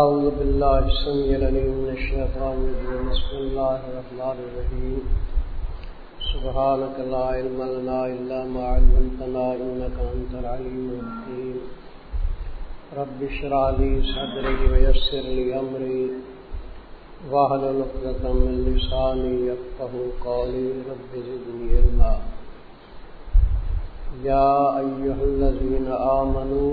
أعوذ بالله السميع العليم من الشيطان الرجيم. بسم الله الرحمن الرحيم. سبحانك لا علم لنا إلا ما علمتنا إنك أنت العليم الحكيم. رب اشرح لي صدري ويسر لي أمري. واحلل عقدة من لساني يفقهوا قولي. رب زدني علما. يا أيها الذين آمنوا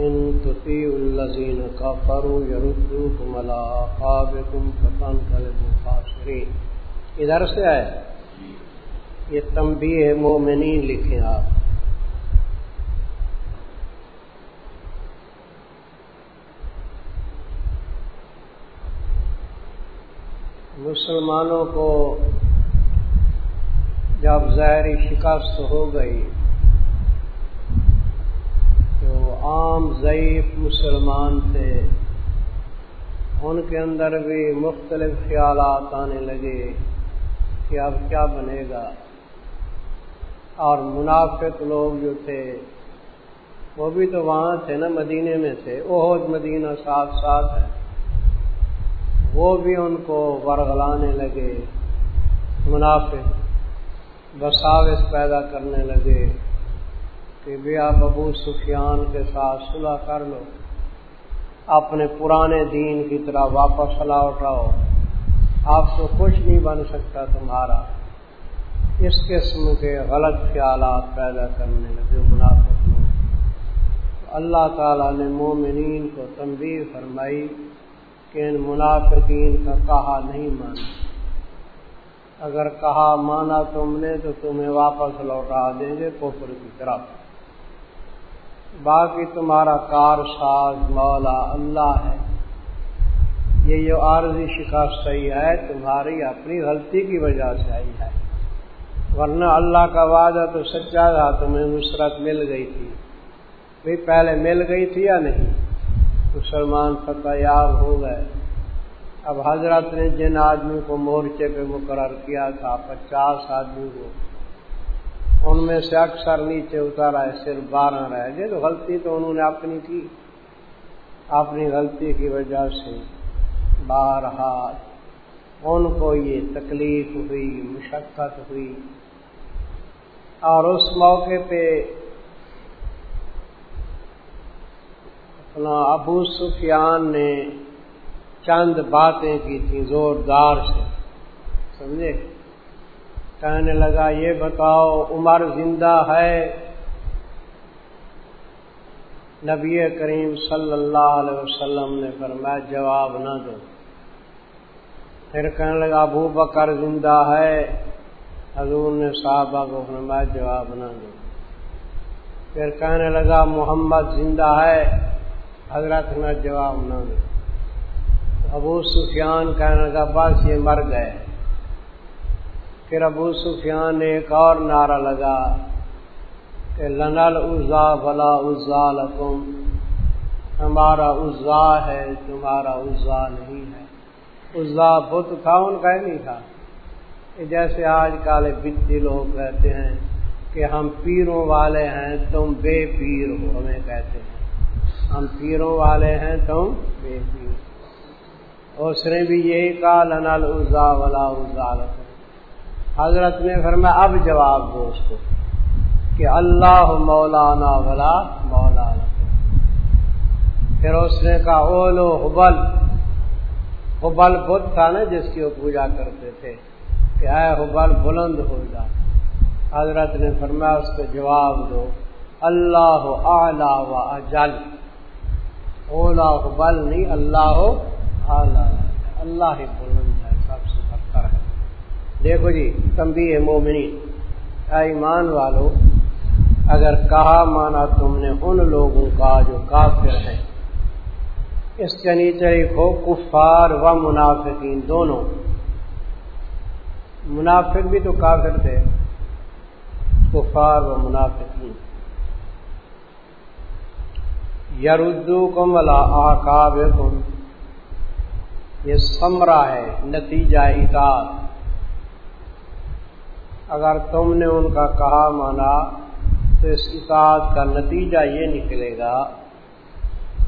ان تطیع الذین کفروا یردوکم علی اعقابکم فتنقلبوا خاسرین ادھر سے آئے یہ تنبیہ مومنین لکھیں آپ۔ مسلمانوں کو جب ظاہری شکست ہو گئی عام ضعیف مسلمان تھے۔ ان کے اندر بھی مختلف خیالات آنے لگے کہ اب کیا بنے گا۔ اور منافق لوگ جو تھے، وہ بھی تو وہاں تھے نا، مدینے میں تھے۔ بہت مدینہ ساتھ ساتھ ہے وہ بھی ان کو ورغلانے لگے۔ منافق بساوس پیدا کرنے لگے۔ کہ بھی آپ ابو سفیان کے ساتھ صلح کر لو، اپنے پرانے دین کی طرح واپس اٹھاؤ آپ کو کچھ نہیں بن سکتا تمہارا۔ اس قسم کے غلط خیالات پیدا کرنے لگے منافق لوگ۔ اللہ تعالیٰ نے مومنین کو تنبیہ فرمائی کہ ان منافقین کا کہا نہیں مانا۔ اگر کہا مانا تم نے تو تمہیں واپس لوٹا دیں گے کفر کی طرف۔ باقی تمہارا کار ساز مولا اللہ ہے۔ یہ جو عارضی شکست صحیح ہے، تمہاری اپنی غلطی کی وجہ سے آئی ہے۔ ورنہ اللہ کا وعدہ تو سچا تھا، تمہیں نصرت مل گئی تھی۔ بھی پہلے مل گئی تھی یا نہیں؟ مسلمان فتح یاب ہو گئے۔ اب حضرت نے جن آدمی کو مورچے پہ مقرر کیا تھا، پچاس آدمی کو ان میں سے اکثر نیچے اتارا ہے، صرف بارہ رہ گئے۔ تو غلطی تو انہوں نے اپنی کی، اپنی غلطی کی وجہ سے بارہ ان کو یہ تکلیف ہوئی، مشقت ہوئی۔ اور اس موقع پہ اپنا ابو سفیان نے چند باتیں کی تھیں، زوردار سے۔ سمجھے؟ کہنے لگا، یہ بتاؤ، عمر زندہ ہے؟ نبی کریم صلی اللہ علیہ وسلم نے فرمایا، جواب نہ دو۔ پھر کہنے لگا، ابو بکر زندہ ہے؟ حضور نے صحابہ کو فرمایا، جواب نہ دو۔ پھر کہنے لگا، محمد زندہ ہے؟ حضرت نے جواب نہ دو۔ ابو سفیان کہنے لگا، بس یہ مر گئے۔ پھر ابو سفیان نے ایک اور نعرہ لگا کہ لنل ازا بلا ازا لکم، ہمارا ازا ہے، تمہارا ازا نہیں ہے۔ ازا بت تھا، ان کا ہی نہیں تھا۔ جیسے آج کل بتی لوگ کہتے ہیں کہ ہم پیروں والے ہیں، تم بے پیر ہو، ہمیں کہتے ہیں۔ ہم پیروں والے ہیں، تم بے پیر اس نے بھی یہی کہا، لنل ازا ولا ازا لکم۔ حضرت نے فرمایا، اب جواب دو اس کو کہ اللہ مولانا بلا مولانا پھر اس نے کہا اولو حبل حبل بدھ تھا نا جس کی وہ پوجا کرتے تھے، کہ اے حبل بلند ہو جا۔ حضرت نے فرمایا، اس کو جواب دو۔ اللہ اعلی و اجل۔ اولا حبل نہیں، اللہ اعلی۔ اللہ ہی بلند۔ دیکھو جی تمبی ہے مومنی ایمان والو، اگر کہا مانا تم نے ان لوگوں کا جو کافر ہیں۔ اس کے نیچے ہو کفار و منافقین دونوں۔ منافق بھی تو کافر تھے، کفار و منافقین۔ یاردو کم والا آکاب یہ سمرا ہے، نتیجہ اطاعت اگر تم نے ان کا کہا مانا تو اس اطاعت کا نتیجہ یہ نکلے گا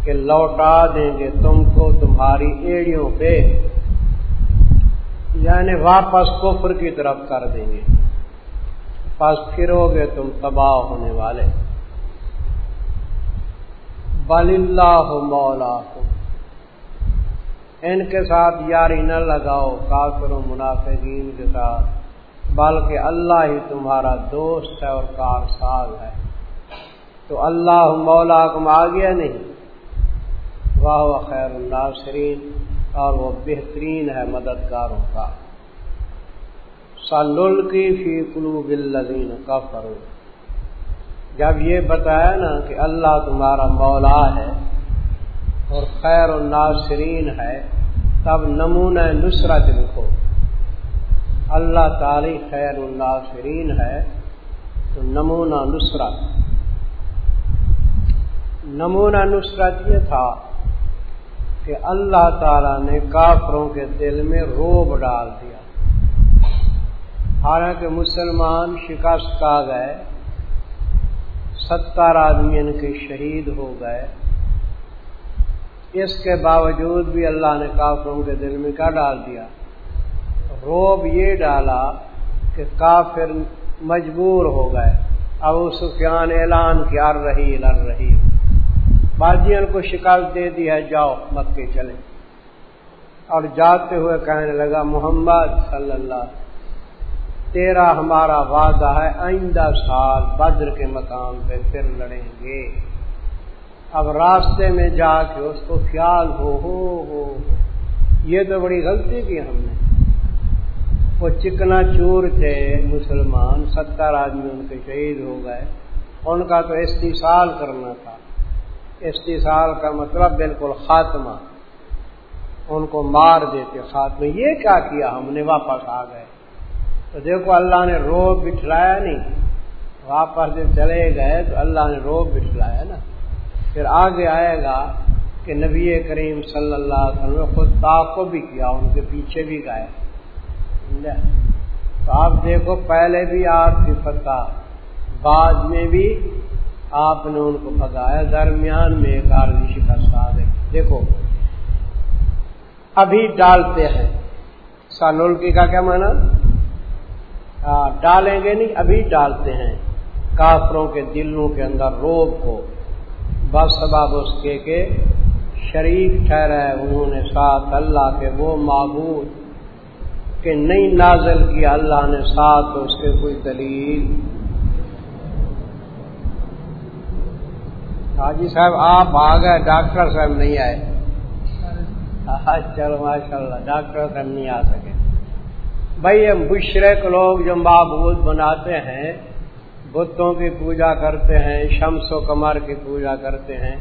کہ لوٹا دیں گے تم کو تمہاری ایڑیوں پہ یعنی واپس کفر کی طرف کر دیں گے۔ پس پھرو گے تم تباہ ہونے والے۔ بل اللہ مولا ان کے ساتھ یاری نہ لگاؤ کافر و منافقین کے ساتھ۔ بلکہ اللہ ہی تمہارا دوست ہے اور کار ساز ہے۔ تو اللہ مولا کم آ گیا نہیں۔ واہ خیر الناصرین اور وہ بہترین ہے مددگاروں کا۔ سل کی فی قلوب الذین کا جب یہ بتایا نا کہ اللہ تمہارا مولا ہے اور خیر الناصرین ہے، تب نمونہ نصرت لکھو۔ اللہ تعالی خیر الناصرین ہے، تو نمونہ نصرت۔ نمونہ نصرت یہ تھا کہ اللہ تعالی نے کافروں کے دل میں روب ڈال دیا۔ حالانکہ مسلمان شکست آ گئے ستر آدمی ان کے شہید ہو گئے۔ اس کے باوجود بھی اللہ نے کافروں کے دل میں کیا ڈال دیا؟ روب یہ ڈالا کہ کافر مجبور ہو گئے۔ اب اس اعلان کی رہی لڑ رہی۔ باجین کو شکایت دے دی ہے، جاؤ مکے چلے اور جاتے ہوئے کہنے لگا، محمد صلی اللہ تیرا ہمارا وعدہ ہے، آئندہ سال بدر کے مقام پہ پھر لڑیں گے۔ اب راستے میں جا کے اس کو خیال ہو ہو ہو۔ یہ تو بڑی غلطی کی ہم نے۔ وہ چکنا چور تھے، مسلمان، ستر آدمی ان کے شہید ہو گئے۔ ان کا تو استحصال کرنا تھا۔ استحصال کا مطلب بالکل خاتمہ۔ ان کو مار دیتے خاتمہ۔ یہ کیا کیا ہم نے؟ واپس آ گئے۔ تو دیکھو، اللہ نے روب بٹھلایا نہیں۔ واپس جب چلے گئے تو اللہ نے روب بٹھلایا نا۔ پھر آگے آئے گا کہ نبی کریم صلی اللہ علیہ وسلم خود تاپ کو بھی کیا، ان کے پیچھے بھی گئے۔ تو آپ دیکھو، پہلے بھی آپ کی فتح، بعد میں بھی آپ نے ان کو بگایا درمیان میں ایک آرمی شکست آ گئی۔ دیکھو، ابھی ڈالتے ہیں۔ سالولکی کا کیا مانا ڈالیں گے نہیں، ابھی ڈالتے ہیں۔ کافروں کے دلوں کے اندر روب کو۔ بس سباب اس کے کہ شریک ٹھہرا ہے انہوں نے ساتھ اللہ کے وہ معبود کہ نہیں نازل کیا اللہ نے ساتھ اس کے کوئی دلیل۔ حاجی صاحب، آپ آ گئے، ڈاکٹر صاحب نہیں آئے۔ چلو ماشاء اللہ ڈاکٹر صاحب نہیں آ سکے۔ بھائی، یہ مشرق لوگ جو معبود بناتے ہیں، بتوں کی پوجا کرتے ہیں، شمس و کمر کی پوجا کرتے ہیں،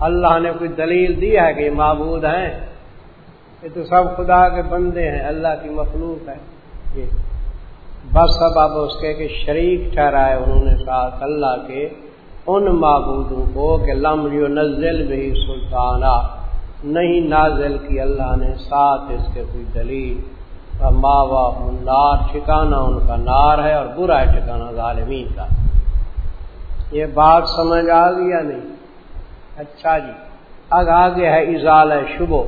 اللہ نے کوئی دلیل دی ہے کہ یہ معبود ہیں؟ یہ تو سب خدا کے بندے ہیں، اللہ کی مخلوق ہے۔ جی۔ بس سب اب اس کے کہ شریک ٹھہرائے انہوں نے ساتھ اللہ کے ان معبودوں کو کہ لم یو نزل بھی سلطانہ نہیں نازل کی اللہ نے ساتھ اس کے کوئی دلیل۔ ماوا نار ٹھکانا ان کا نار ہے اور برا ہے ٹھکانا ظالمین کا۔ یہ بات سمجھ آ گیا نہیں؟ اچھا جی۔ اب آگے ہے اضال ہے شبو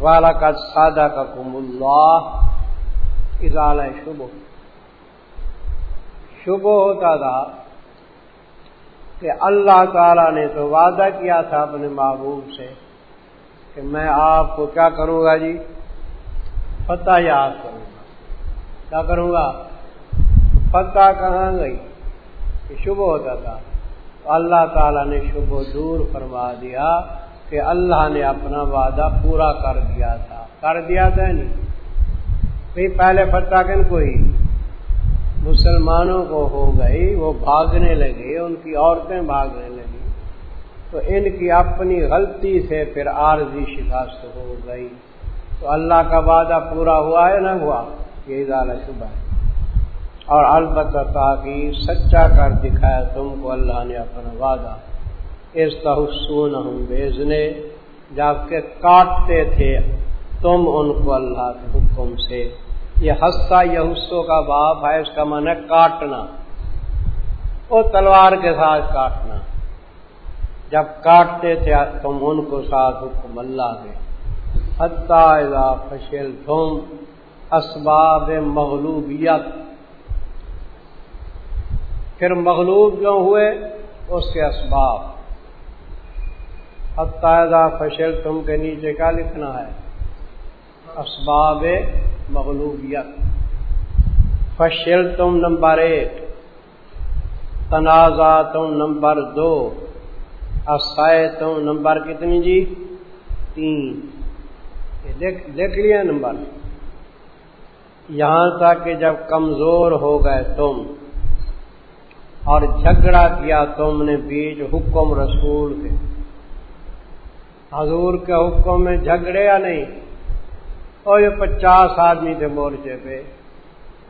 والا کا سادہ کا کم اللہ اضال ہے شبو شبو ہوتا تھا کہ اللہ تعالی نے تو وعدہ کیا تھا اپنے محبوب سے کہ میں آپ کو کیا کروں گا جی؟ فتح یاد کروں گا۔ کیا کروں گا؟ فتح کہاں گئی؟ کہ شبہ ہوتا تھا۔ تو اللہ تعالیٰ نے شبہ دور فرما دیا۔ کہ اللہ نے اپنا وعدہ پورا کر دیا تھا۔ کر دیا تھا نہیں۔ پہلے فتح کن کوئی مسلمانوں کو ہو گئی، وہ بھاگنے لگے ان کی عورتیں بھاگنے لگی۔ تو ان کی اپنی غلطی سے پھر عارضی شکست ہو گئی۔ تو اللہ کا وعدہ پورا ہوا ہے، نہ ہوا؟ یہ ادارہ شبہ ہے۔ اور البتہ تاکہ سچا کر دکھایا تم کو اللہ نے اپنا وعدہ۔ اس تحسون ہم جبکہ کاٹتے تھے، تم ان کو اللہ کے حکم سے۔ یہ ہستا یہ حصوں کا باپ ہے، اس کا من ہے کاٹنا۔ وہ تلوار کے ساتھ کاٹنا۔ جب کاٹتے تھے، تم ان کو ساتھ حکم اللہ کے۔ حتیٰ فشل تم اسباب مغلوبیت۔ پھر مغلوب جو ہوئے، اس کے اسباب۔ حتیٰ فشل تم کے نیچے کیا لکھنا ہے؟ اسباب مغلوبیت۔ فشل تم نمبر ایک، تنازع تم نمبر دو اسائے تم نمبر کتنی جی؟ تین۔ دیکھ لیا نمبر۔ یہاں تک کہ جب کمزور ہو گئے تم اور جھگڑا کیا تم نے بیچ حکم رسول کے۔ حضور کے حکم میں جھگڑے یا نہیں؟ اور یہ پچاس آدمی تھے مورچے پہ۔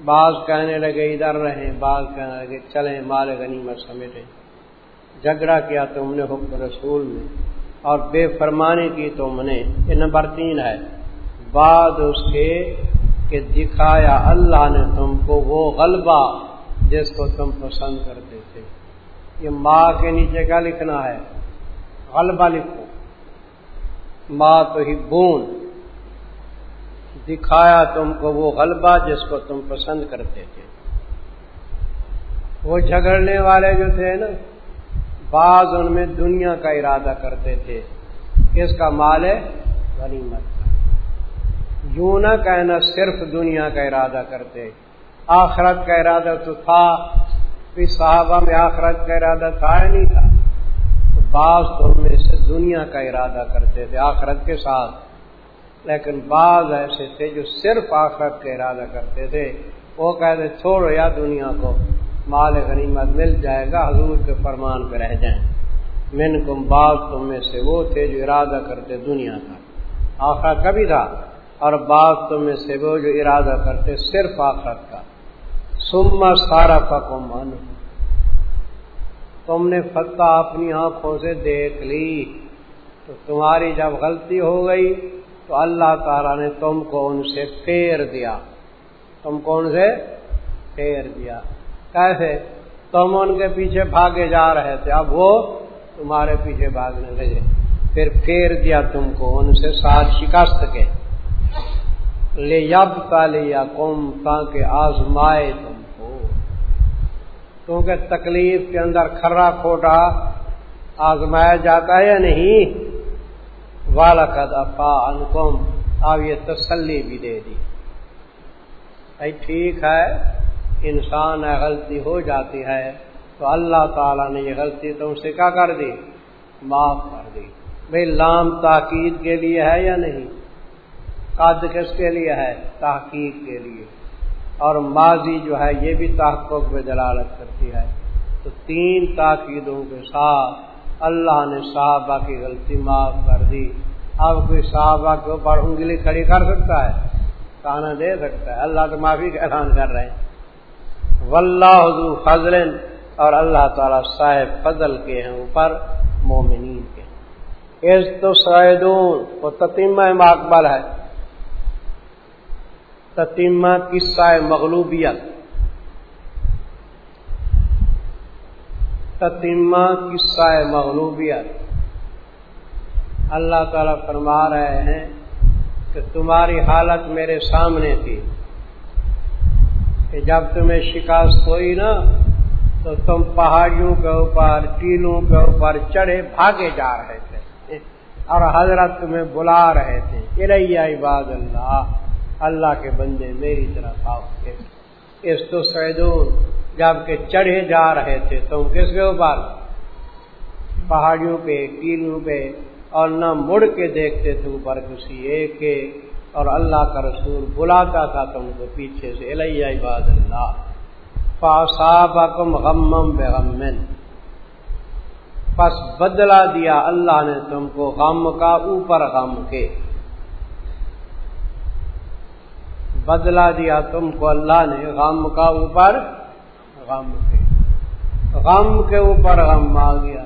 بعض کہنے لگے ادھر رہیں، بعض کہنے لگے چلیں، مال غنیمت سمیٹیں۔ جھگڑا کیا تم نے حکم رسول میں۔ اور بے فرمانی کی تم نے۔ یہ نمبر تین ہے۔ بعد اس کے کہ دکھایا اللہ نے تم کو وہ غلبہ جس کو تم پسند کرتے تھے۔ یہ ماں کے نیچے کیا لکھنا ہے؟ غلبہ لکھو۔ ماں تو ہی بون دکھایا تم کو وہ غلبہ جس کو تم پسند کرتے تھے۔ وہ جھگڑنے والے جو تھے نا، بعض ان میں دنیا کا ارادہ کرتے تھے۔ کس کا؟ مال ہے غنیمت یوں نہ کہنا صرف دنیا کا ارادہ کرتے۔ آخرت کا ارادہ تو تھا۔ صحابہ میں آخرت کا ارادہ تھا یا نہیں تھا؟ بعض تم میں سے دنیا کا ارادہ کرتے تھے، آخرت کے ساتھ۔ لیکن بعض ایسے تھے جو صرف آخرت کا ارادہ کرتے تھے۔ وہ کہتے چھوڑو یا دنیا کو، مال غنیمت مل جائے گا، حضور کے فرمان پہ رہ جائیں۔ من کم بعض تم میں سے وہ تھے جو ارادہ کرتے دنیا کا۔ آخر کبھی تھا، اور بعض تم میں سے وہ جو ارادہ کرتے صرف آخرت کا۔ سما سارا پکم من تم نے فتح اپنی آنکھوں سے دیکھ لی۔ تو تمہاری جب غلطی ہو گئی، تو اللہ تعالی نے تم کو ان سے پھیر دیا۔ تم کو ان سے؟ پھیر دیا۔ کیسے؟ تم ان کے پیچھے بھاگے جا رہے تھے۔ اب وہ تمہارے پیچھے بھاگنے لگے۔ پھر پھیر دیا تم کو ان سے ساتھ شکست کے۔ لے یب کا لیا کم تاکہ آزمائے تم۔ کیونکہ تکلیف کے اندر کھرا کھوٹا آزمایا جاتا ہے یا نہیں؟ والا افا انکم اب یہ تسلی بھی دے دی۔ بھائی ٹھیک ہے، انسان ہے، غلطی ہو جاتی ہے۔ تو اللہ تعالیٰ نے یہ غلطی تم سے کیا کر دی؟ معاف کر دی۔ بھائی لام تاکید کے لیے ہے یا نہیں؟ قد کس کے لیے ہے؟ تحقیق کے لیے۔ اور ماضی جو ہے یہ بھی تحقق میں دلالت کرتی ہے۔ تو تین تاکیدوں کے ساتھ اللہ نے صحابہ کی غلطی معاف کر دی۔ اب کوئی صحابہ کے اوپر انگلی کھڑی کر سکتا ہے؟ کہنا دے سکتا ہے۔ اللہ تو معافی کا اعلان کر رہے ہیں۔ واللہ فضل اور اللہ تعالی صاحب فضل کے ہیں، اوپر مومنین کے۔ اس تو سعیدون وہ تتیمہ مقبل ہے۔ تتیمہ قصہ مغلوبیت تتیمہ قصہ مغلوبیت اللہ تعالی فرما رہے ہیں کہ تمہاری حالت میرے سامنے تھی۔ کہ جب تمہیں شکست ہوئی نا، تو تم پہاڑیوں کے اوپر، ٹیلوں کے اوپر چڑھے بھاگے جا رہے تھے۔ اور حضرت تمہیں بلا رہے تھے۔ اریا عباد اللہ۔ اللہ کے بندے میری طرف آؤ اس تو سیدون جبکہ چڑھے جا رہے تھے تم کس کے اوپر؟ پہاڑیوں پہ ٹیلوں پہ، اور نہ مڑ کے دیکھتے تھے اوپر کسی ایک کے۔ اور اللہ کا رسول بلاتا تھا تم کو پیچھے سے عباد اللہ۔ غمم بے پس بدلا دیا اللہ نے تم کو غم کا اوپر غم کے۔ بدلا دیا تم کو اللہ نے غم کا اوپر غم کے غم کے اوپر غم آ گیا۔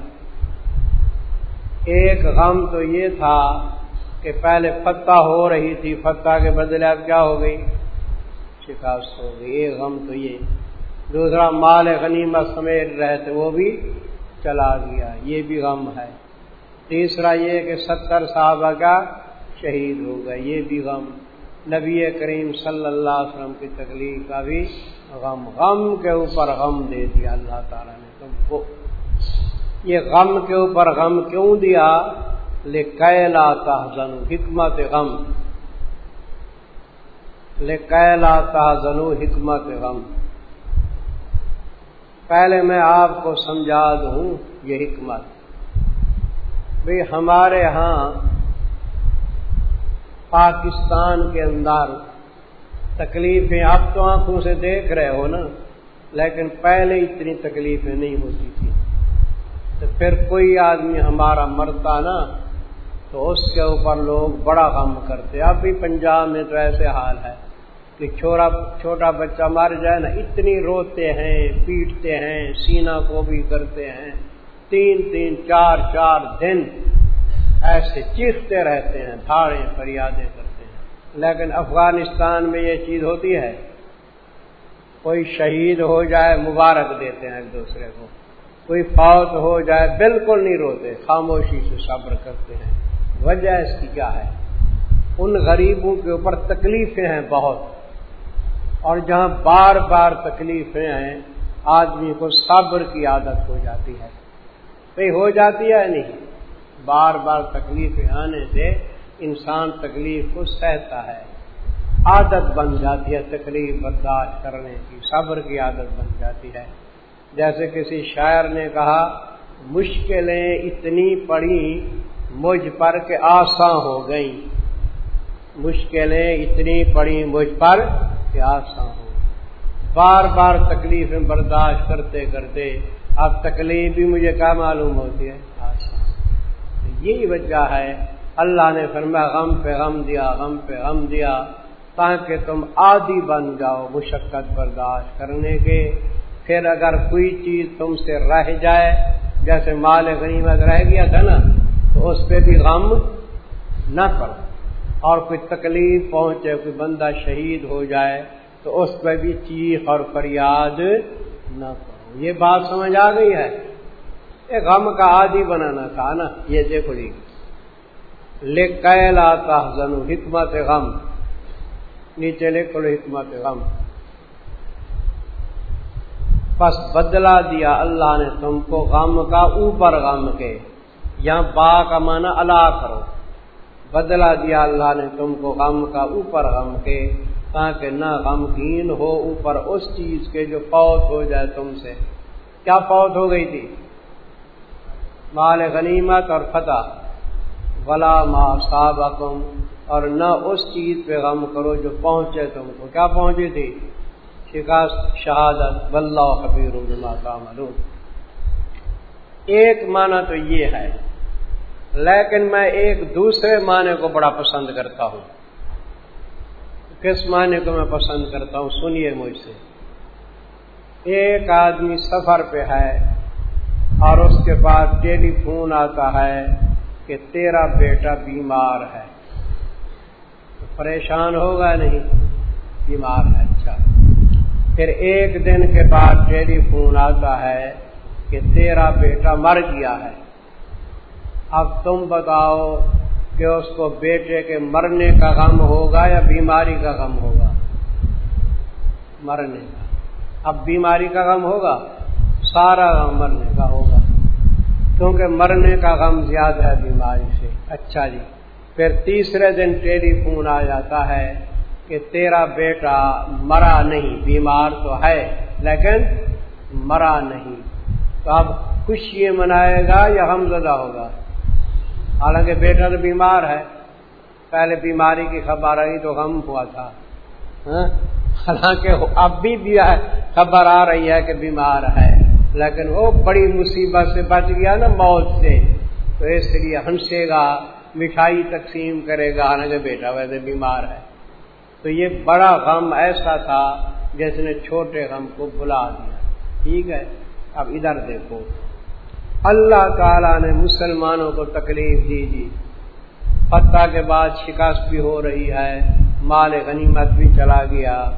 ایک غم تو یہ تھا کہ پہلے فتح ہو رہی تھی، فتح کے بدلے اب کیا ہو گئی؟ شکست ہو گئی۔ ایک غم تو یہ۔ دوسرا، مال غنیمت سمیٹ رہے تھے وہ بھی چلا گیا۔ یہ بھی غم ہے۔ تیسرا یہ کہ ستر صحابہ کا شہید ہو گئے۔ یہ بھی غم۔ نبی کریم صلی اللہ علیہ وسلم کی تکلیف کا بھی غم غم کے اوپر غم دے دیا اللہ تعالیٰ نے۔ تم کو یہ غم کے اوپر غم کیوں دیا؟ لے کیلا تحزن حکمت غم۔ لے کیلا تحزن حکمت غم۔ پہلے میں آپ کو سمجھا دوں، یہ حکمت۔ بھئی ہمارے ہاں پاکستان کے اندر تکلیفیں اب تو آنکھوں سے دیکھ رہے ہو نا، لیکن پہلے اتنی تکلیفیں نہیں ہوتی تھی تو پھر کوئی آدمی ہمارا مرتا نا، تو اس کے اوپر لوگ بڑا غم کرتے۔ اب بھی پنجاب میں تو ایسے حال ہے کہ چھوٹا چھوٹا بچہ مر جائے نا، اتنی روتے ہیں، پیٹتے ہیں سینا کو بھی کرتے ہیں۔ تین تین، چار چار دن ایسے چیختے رہتے ہیں، دھاڑے، فریادیں کرتے ہیں۔ لیکن افغانستان میں یہ چیز ہوتی ہے، کوئی شہید ہو جائے مبارک دیتے ہیں ایک دوسرے کو، کوئی فوت ہو جائے بالکل نہیں روتے، خاموشی سے صبر کرتے ہیں۔ وجہ اس کی کیا ہے؟ ان غریبوں کے اوپر تکلیفیں ہیں بہت، اور جہاں بار بار تکلیفیں ہیں، آدمی کو صبر کی عادت ہو جاتی ہے۔ کہیں ہو جاتی ہے نہیں؟ بار بار تکلیف آنے سے انسان تکلیف کو سہتا ہے۔ عادت بن جاتی ہے تکلیف برداشت کرنے کی، صبر کی عادت بن جاتی ہے۔ جیسے کسی شاعر نے کہا، مشکلیں اتنی پڑی مجھ پر کہ آساں ہو گئیں۔ مشکلیں اتنی پڑی مجھ پر کہ آساں ہو بار بار تکلیفیں برداشت کرتے کرتے، اب تکلیف بھی مجھے کیا معلوم ہوتی ہے؟ یہی وجہ ہے۔ اللہ نے فرمایا، غم پہ غم دیا، غم پہ غم دیا، تاکہ تم عادی بن جاؤ مشقت برداشت کرنے کے۔ پھر اگر کوئی چیز تم سے رہ جائے، جیسے مال غنیمت رہ گیا تھا نا، تو اس پہ بھی غم نہ کرو۔ اور کوئی تکلیف پہنچے، کوئی بندہ شہید ہو جائے، تو اس پہ بھی چیخ اور فریاد نہ کرو۔ یہ بات سمجھ آ گئی ہے؟ غم کا عادی بنانا تھا نا، یہ دیکھو جی۔ لیکلا تحزن، حکمت غم۔ نیچے لکھ لو حکمت غم۔ پس بدلا دیا اللہ نے تم کو غم کا، اوپر غم کے۔ یہاں با کا مانا اللہ کرو۔ بدلا دیا اللہ نے تم کو غم کا، اوپر غم کے۔ تاکہ نہ غمگین ہو اوپر اس چیز کے جو فوت ہو جائے تم سے۔ کیا فوت ہو گئی تھی؟ مال غنیمت اور فتح ولا ما صابقم اور نہ اس چیز پہ غم کرو جو پہنچے تم کو۔ کیا پہنچی تھی؟ شکست، شہادت۔ خبیر معلوم ایک معنی تو یہ ہے، لیکن میں ایک دوسرے معنی کو بڑا پسند کرتا ہوں۔ کس معنی کو میں پسند کرتا ہوں؟ سنیے مجھ سے۔ ایک آدمی سفر پہ ہے اور اس کے بعد ٹیلی فون آتا ہے کہ تیرا بیٹا بیمار ہے۔ پریشان ہوگا نہیں؟ بیمار ہے اچھا۔ پھر ایک دن کے بعد ٹیلی فون آتا ہے کہ تیرا بیٹا مر گیا ہے۔ اب تم بتاؤ کہ اس کو بیٹے کے مرنے کا غم ہوگا یا بیماری کا غم ہوگا؟ مرنے کا۔ اب بیماری کا غم ہوگا، سارا غم مرنے کا ہوگا کیونکہ مرنے کا غم زیادہ ہے بیماری سے۔ اچھا جی۔ پھر تیسرے دن ٹیلی فون آ جاتا ہے کہ تیرا بیٹا مرا نہیں، بیمار تو ہے، لیکن مرا نہیں۔ تو اب خوشی منائے گا یا غم زدہ ہوگا؟ حالانکہ بیٹا تو بیمار ہے۔ پہلے بیماری کی خبر آئی تو غم ہوا تھا۔ ہاں؟ حالانکہ اب بھی خبر آ رہی ہے کہ بیمار ہے۔ لیکن وہ بڑی مصیبت سے بچ گیا نا موت سے۔ تو اس لیے ہنسے گا، مٹھائی تقسیم کرے گا، حالانکہ بیٹا ویسے بیمار ہے۔ تو یہ بڑا غم ایسا تھا جس نے چھوٹے غم کو بلا دیا۔ ٹھیک ہے؟ اب ادھر دیکھو۔ اللہ تعالی نے مسلمانوں کو تکلیف دی جی۔ فتح کے بعد شکست بھی ہو رہی ہے، مال غنیمت بھی چلا گیا۔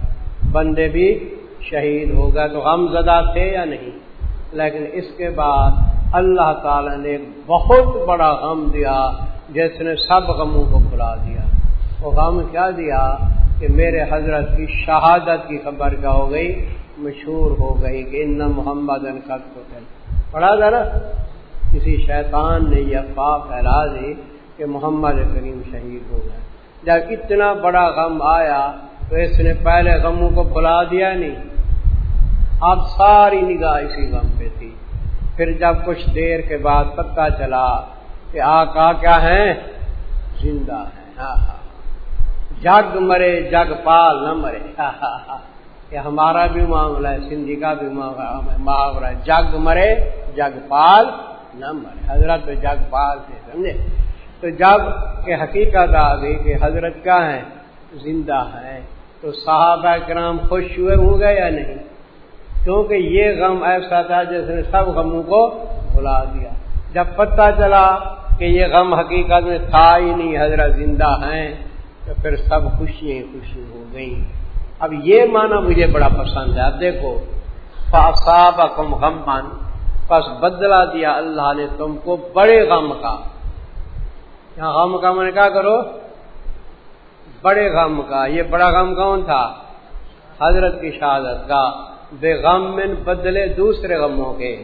بندے بھی شہید ہو گئے۔ تو غم زدہ تھے یا نہیں؟ لیکن اس کے بعد اللہ تعالی نے ایک بہت بڑا غم دیا، جس نے سب غموں کو بلا دیا۔ وہ غم کیا دیا کہ میرے حضرت کی شہادت کی خبر کیا ہو گئی؟ مشہور ہو گئی کہ ان محمد کو پڑھا ذرا، کسی شیطان نے یہ پاپ پھیلا دی کہ محمد کریم شہید ہو گئے۔ جب اتنا بڑا غم آیا تو اس نے پہلے غموں کو بلا دیا نہیں۔ اب ساری نگاہ اسی غم پہ تھی۔ پھر جب کچھ دیر کے بعد پتہ چلا کہ آقا کیا ہے زندہ ہے ہاں ہاں۔ جگ مرے، جگ پال نہ مرے۔ ہاں، ہاں، ہاں۔ یہ ہمارا بھی معاملہ ہے، سندھی کا بھی محاورہ ہے۔ جگ مرے، جگ پال نہ مرے۔ حضرت جگ پال تھے، سمجھے؟ تو جبکہ حقیقت آ گئی کہ حضرت کیا ہے زندہ ہے تو صحابہ کرام خوش ہوئے ہوں گے یا نہیں؟ کیونکہ یہ غم ایسا تھا جس نے سب غموں کو بلا دیا۔ جب پتہ چلا کہ یہ غم حقیقت میں تھا ہی نہیں، حضرت زندہ ہیں، تو پھر سب خوشی خوشی ہو گئی اب یہ مانا مجھے بڑا پسند ہے۔ اب دیکھو فاصاب کم غم من بس بدلا دیا اللہ نے تم کو بڑے غم کا۔ یہاں غم کا میں نے کیا کرو؟ بڑے غم کا۔ یہ بڑا غم کون تھا؟ حضرت کی شہادت کا۔ بے غم من بدلے دوسرے غموں کے۔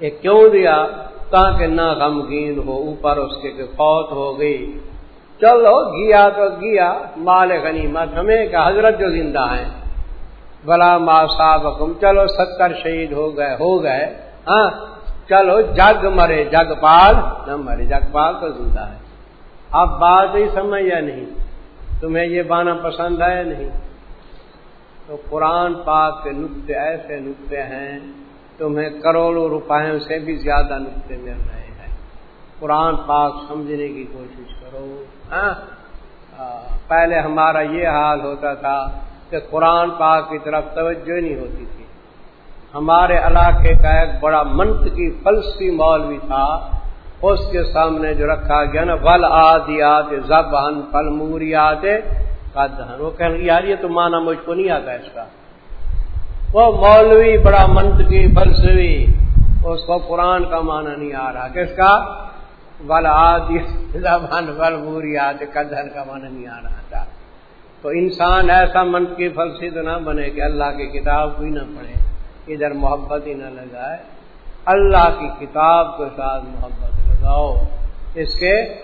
یہ کیوں دیا؟ تاکہ نہ غمگین ہو، اوپر اس کے فوت ہو گئی۔ چلو، گیا تو گیا۔ مال غنیمت ہمیں کہ حضرت جو زندہ ہیں۔ بلا ما صاحب حکم چلو، ستر شہید ہو گئے ہو گئے۔ ہاں چلو، جگ مرے، جگ پال۔ نہ مرے، جگ پال تو زندہ ہے۔ اب بات ہی سمجھ یا نہیں۔ تمہیں یہ بانا پسند ہے یا نہیں؟ تو قرآن پاک کے نقطے ایسے نقطے ہیں، تمہیں کروڑوں روپئے سے بھی زیادہ نقطے مل رہے ہیں۔ قرآن پاک سمجھنے کی کوشش کرو۔ ہاں؟ پہلے ہمارا یہ حال ہوتا تھا کہ قرآن پاک کی طرف توجہ نہیں ہوتی تھی۔ ہمارے علاقے کا ایک بڑا منت کی فلسفی مولوی تھا، اس کے سامنے جو رکھا گیا نا، ول آدیات زبان پل موریات وہ کہنے یار یہ تو مانا مجھ کو نہیں آتا اس کا۔ وہ مولوی بڑا منت کی فلسفی، اس کو قرآن کا مانا نہیں آ رہا۔ کس کا؟ بل آدی زبان بل قدر کا مانا نہیں آ رہا تھا۔ تو انسان ایسا منت کی فلسفی تو نہ بنے کہ اللہ کی کتاب کوئی نہ پڑھے، ادھر محبت ہی نہ لگائے۔ اللہ کی کتاب کے ساتھ محبت لگاؤ۔ اس کے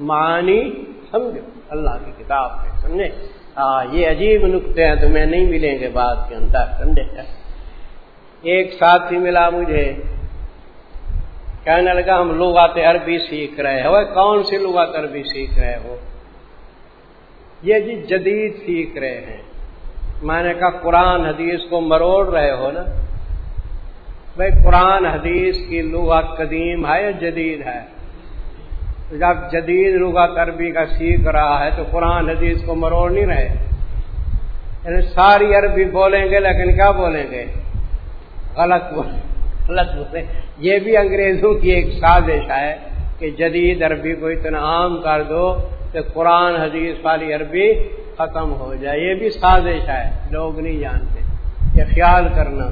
معنی سمجھو۔ اللہ کی کتاب کے سمجھے؟ ہاں یہ عجیب نقطے ہیں تمہیں نہیں ملیں گے بات کے اندر، سمجھے؟ ایک ساتھی ملا مجھے، کہنے لگا، ہم لوگ آتے عربی سیکھ رہے ہو کون سی لوگ عربی سیکھ رہے ہو؟ یہ جی جدید سیکھ رہے ہیں۔ میں نے کہا، قرآن حدیث کو مروڑ رہے ہو نا؟ بھائی، قرآن حدیث کی لغت قدیم ہے یا جدید ہے؟ جب جدید لغت عربی کا سیکھ رہا ہے تو قرآن حدیث کو مروڑ نہیں رہے۔ یعنی ساری عربی بولیں گے لیکن کیا بولیں گے؟ غلط بولیں غلط بولیں یہ بھی انگریزوں کی ایک سازش ہے کہ جدید عربی کو اتنا عام کر دو کہ قرآن حدیث والی عربی ختم ہو جائے۔ یہ بھی سازش ہے۔ لوگ نہیں جانتے۔ یہ خیال کرنا۔